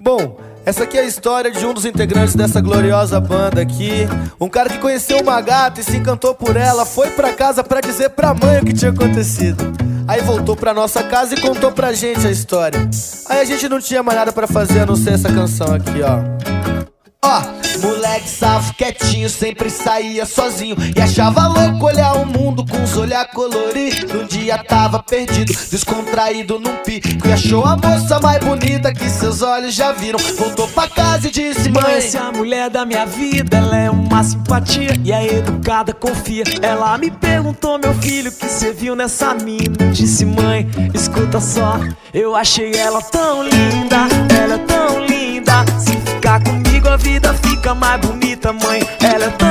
Bom, essa aqui é a história de um dos integrantes dessa gloriosa banda aqui. Um cara que conheceu uma gata e se encantou por ela, foi pra casa pra dizer pra mãe o que tinha acontecido. Aí voltou pra nossa casa e contou pra gente a história. Aí a gente não tinha mais nada pra fazer a não ser essa canção aqui, ó. Ó, moleque safo quietinho, sempre saía sozinho E achava louco olhar olhar coloridos Um dia tava perdido, descontraído num pico E achou a moça mais bonita que seus olhos já viram. Voltou pra casa e disse, mãe Essa é a mulher da minha vida, ela é uma simpatia E a educada confia. Ela me perguntou, meu filho, que cê viu nessa mina? Disse, mãe, escuta só Eu achei ela tão linda, ela é tão linda. Se ficar comigo a vida fica mais bonita, mãe. Ela é tão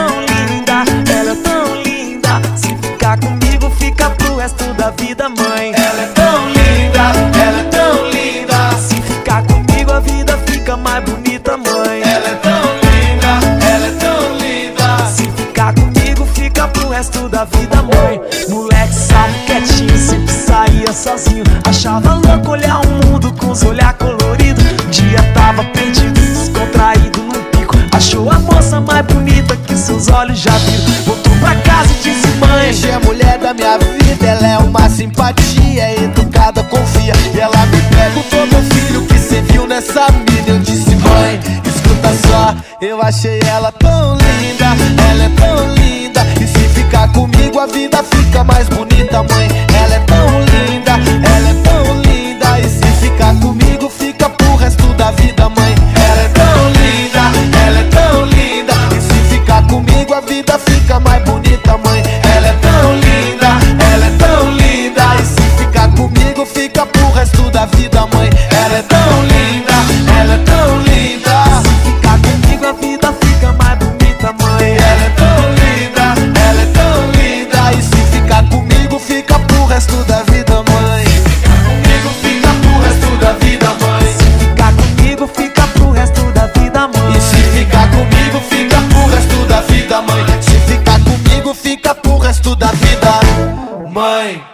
da mãe. Ela é tão linda, ela é tão linda. Se ficar comigo, a vida fica mais bonita, mãe. Ela é tão linda, ela é tão linda. Se ficar comigo, fica pro resto da vida, mãe. Moleque sabe quietinho, sempre saía sozinho. Achava louco olhar o mundo com os olhar coloridos. Um dia tava perdido, descontraído num pico. Achou a moça mais bonita que seus olhos já viram. Voltou pra casa e disse: Mãe, é a mulher da minha vida, ela é simpatia, é educada, confia. E ela me perguntou, meu filho, que você viu nessa mina? Eu disse, mãe, escuta só, eu achei ela tão linda, ela é tão linda. E se ficar comigo, a vida fica mais bonita, mãe. Ela é tão linda, ela é tão linda. E se ficar comigo, fica pro resto da vida, mãe. Ela é tão linda, ela é tão linda. E se ficar comigo, a vida fica mais bonita, mãe. mãe. Se ficar comigo, fica pro resto da vida, mãe.